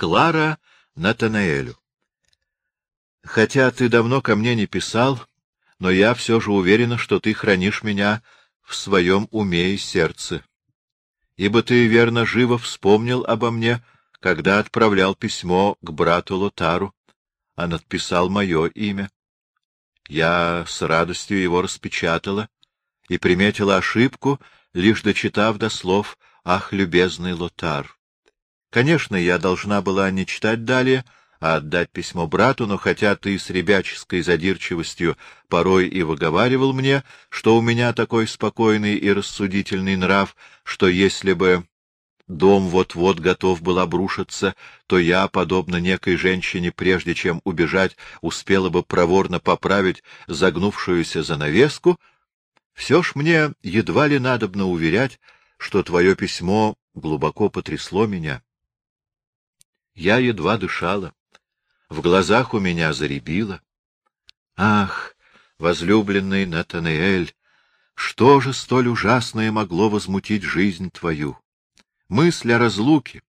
Клара Натанаэлю. Хотя ты давно ко мне не писал, но я все же уверена, что ты хранишь меня в своем уме и сердце. Ибо ты, верно, живо вспомнил обо мне, когда отправлял письмо к брату Лотару, а надписал мое имя. Я с радостью его распечатала и приметила ошибку, лишь дочитав до слов «Ах, любезный Лотар». Конечно, я должна была не читать далее, а отдать письмо брату, но хотя ты с ребяческой задирчивостью порой и выговаривал мне, что у меня такой спокойный и рассудительный нрав, что если бы дом вот-вот готов был обрушиться, то я, подобно некой женщине, прежде чем убежать, успела бы проворно поправить загнувшуюся занавеску, все ж мне едва ли надобно уверять, что твое письмо глубоко потрясло меня. Я едва дышала. В глазах у меня заребило. Ах, возлюбленный Натанаэль, что же столь ужасное могло возмутить жизнь твою? Мысль о разлуке,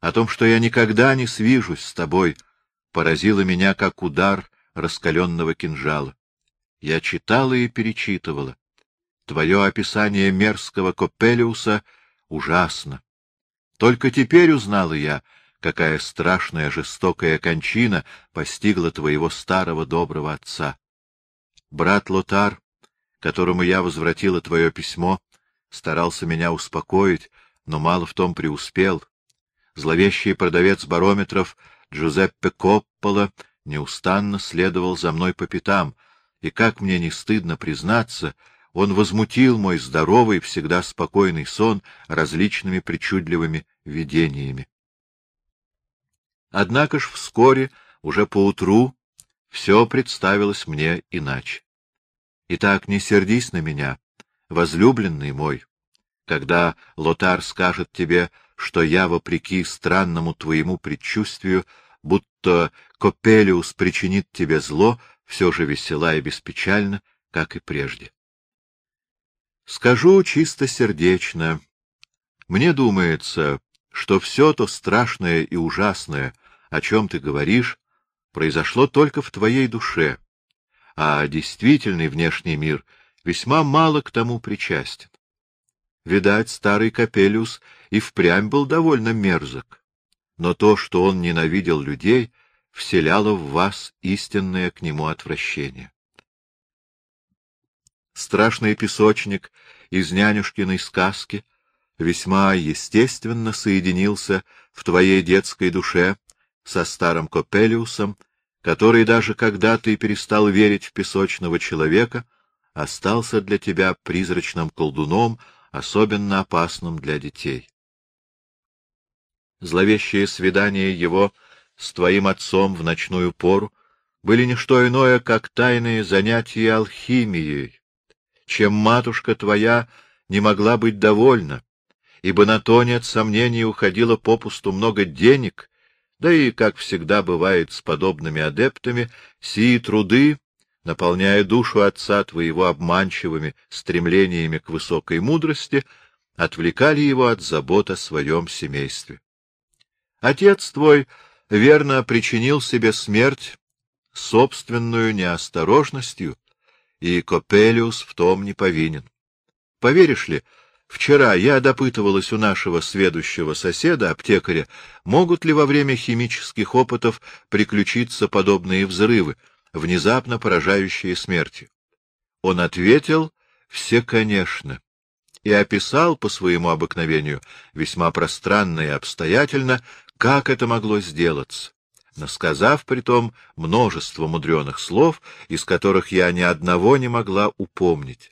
о том, что я никогда не свижусь с тобой, поразила меня, как удар раскаленного кинжала. Я читала и перечитывала. Твое описание мерзкого Копелиуса ужасно. Только теперь узнала я, какая страшная жестокая кончина постигла твоего старого доброго отца. Брат Лотар, которому я возвратила твое письмо, старался меня успокоить, но мало в том преуспел. Зловещий продавец барометров Джузеппе Коппола неустанно следовал за мной по пятам, и, как мне не стыдно признаться, он возмутил мой здоровый, всегда спокойный сон различными причудливыми видениями. Однако ж вскоре, уже поутру, все представилось мне иначе. Итак, не сердись на меня, возлюбленный мой, когда Лотар скажет тебе, что я, вопреки странному твоему предчувствию, будто Копелиус причинит тебе зло, все же весела и беспечальна, как и прежде. Скажу чисто сердечно. Мне думается, что все то страшное и ужасное, о чем ты говоришь, произошло только в твоей душе, а действительный внешний мир весьма мало к тому причастен. Видать, старый Капелиус и впрямь был довольно мерзок, но то, что он ненавидел людей, вселяло в вас истинное к нему отвращение. Страшный песочник из нянюшкиной сказки — весьма естественно соединился в твоей детской душе со старым Копелиусом, который даже когда ты перестал верить в песочного человека, остался для тебя призрачным колдуном, особенно опасным для детей. Зловещие свидания его с твоим отцом в ночную пору были не что иное, как тайные занятия алхимией, чем матушка твоя не могла быть довольна, ибо на то, нет сомнений, уходило попусту много денег, да и, как всегда бывает с подобными адептами, сии труды, наполняя душу отца твоего обманчивыми стремлениями к высокой мудрости, отвлекали его от забот о своем семействе. Отец твой верно причинил себе смерть собственную неосторожностью, и Копелиус в том не повинен. Поверишь ли, Вчера я допытывалась у нашего сведущего соседа, аптекаря, могут ли во время химических опытов приключиться подобные взрывы, внезапно поражающие смертью. Он ответил «все, конечно», и описал по своему обыкновению весьма пространно и обстоятельно, как это могло сделаться, насказав притом множество мудреных слов, из которых я ни одного не могла упомнить.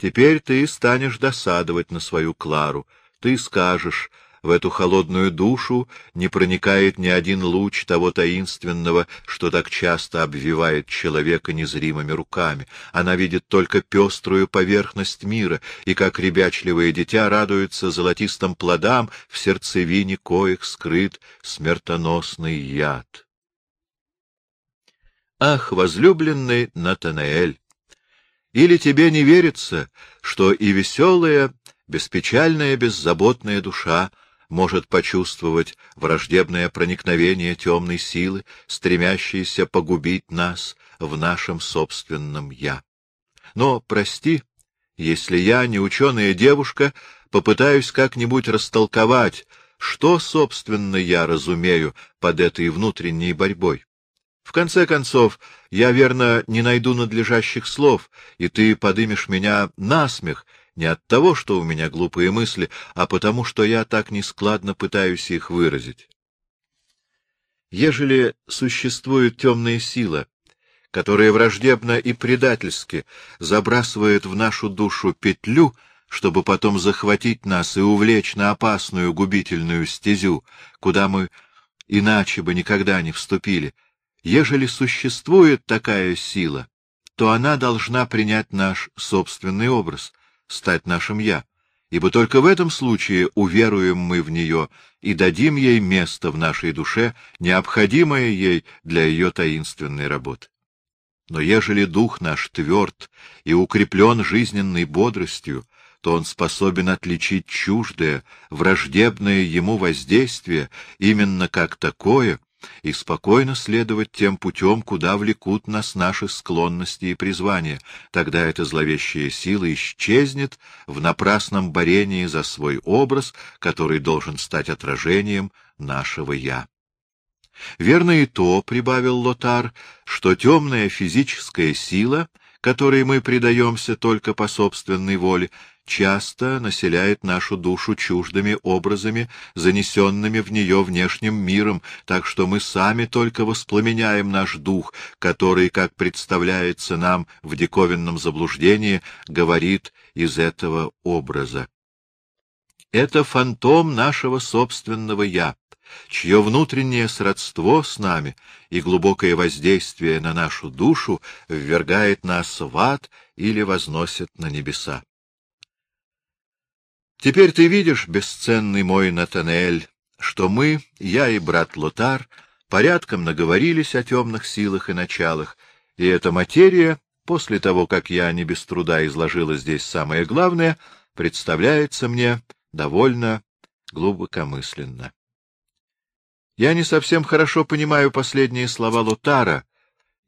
Теперь ты станешь досадовать на свою Клару. Ты скажешь, в эту холодную душу не проникает ни один луч того таинственного, что так часто обвивает человека незримыми руками. Она видит только пеструю поверхность мира, и, как ребячливое дитя, радуется золотистым плодам, в сердцевине коих скрыт смертоносный яд. Ах, возлюбленный Натанаэль! Или тебе не верится, что и веселая, беспечальная, беззаботная душа может почувствовать враждебное проникновение темной силы, стремящейся погубить нас в нашем собственном «я». Но, прости, если я, не ученая девушка, попытаюсь как-нибудь растолковать, что, собственно, я разумею под этой внутренней борьбой. В конце концов, я, верно, не найду надлежащих слов, и ты подымешь меня на смех не от того, что у меня глупые мысли, а потому, что я так нескладно пытаюсь их выразить. Ежели существует темная сила, которая враждебно и предательски забрасывает в нашу душу петлю, чтобы потом захватить нас и увлечь на опасную губительную стезю, куда мы иначе бы никогда не вступили, ежели существует такая сила, то она должна принять наш собственный образ, стать нашим «я», ибо только в этом случае уверуем мы в нее и дадим ей место в нашей душе, необходимое ей для ее таинственной работы. Но ежели дух наш тверд и укреплен жизненной бодростью, то он способен отличить чуждое, враждебное ему воздействие именно как такое и спокойно следовать тем путем, куда влекут нас наши склонности и призвания. Тогда эта зловещая сила исчезнет в напрасном борении за свой образ, который должен стать отражением нашего «я». Верно и то, — прибавил Лотар, — что темная физическая сила, которой мы предаемся только по собственной воле, часто населяет нашу душу чуждыми образами, занесенными в нее внешним миром, так что мы сами только воспламеняем наш дух, который, как представляется нам в диковинном заблуждении, говорит из этого образа. Это фантом нашего собственного «я», чье внутреннее сродство с нами и глубокое воздействие на нашу душу ввергает нас в ад или возносит на небеса. Теперь ты видишь, бесценный мой Натанель, что мы, я и брат Лотар, порядком наговорились о темных силах и началах, и эта материя, после того, как я не без труда изложила здесь самое главное, представляется мне довольно глубокомысленно. Я не совсем хорошо понимаю последние слова Лутара,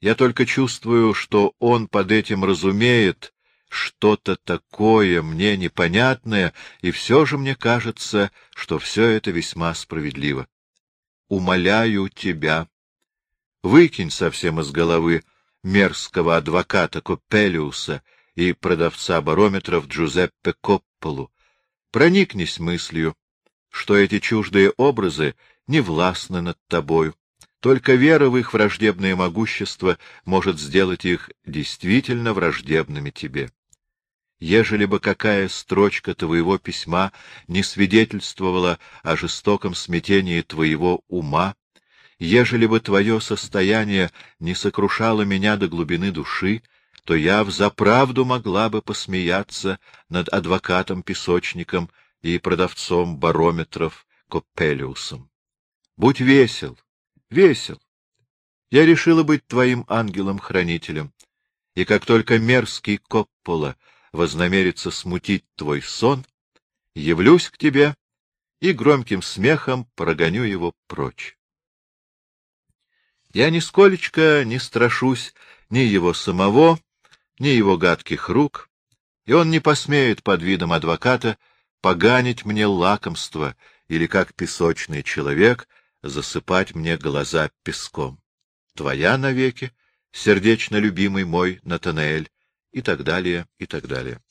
я только чувствую, что он под этим разумеет что-то такое мне непонятное, и все же мне кажется, что все это весьма справедливо. Умоляю тебя, выкинь совсем из головы мерзкого адвоката Копелиуса и продавца барометров Джузеппе Копполу. Проникнись мыслью, что эти чуждые образы не властны над тобою. Только вера в их враждебное могущество может сделать их действительно враждебными тебе. Ежели бы какая строчка твоего письма не свидетельствовала о жестоком смятении твоего ума, ежели бы твое состояние не сокрушало меня до глубины души, то я взаправду могла бы посмеяться над адвокатом-песочником и продавцом барометров Коппелиусом. Будь весел, весел. Я решила быть твоим ангелом-хранителем, и как только мерзкий Коппола вознамерится смутить твой сон, явлюсь к тебе и громким смехом прогоню его прочь. Я нисколечко не страшусь ни его самого, ни его гадких рук, и он не посмеет под видом адвоката поганить мне лакомство или, как песочный человек, засыпать мне глаза песком. Твоя навеки, сердечно любимый мой Натанаэль, и так далее, и так далее.